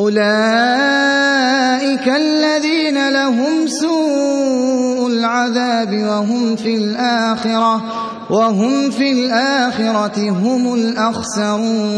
أُولَٰئِكَ الَّذِينَ لَهُمْ سُوءُ الْعَذَابِ وَهُمْ فِي الْآخِرَةِ هُمُ الْأَخْسَرُونَ.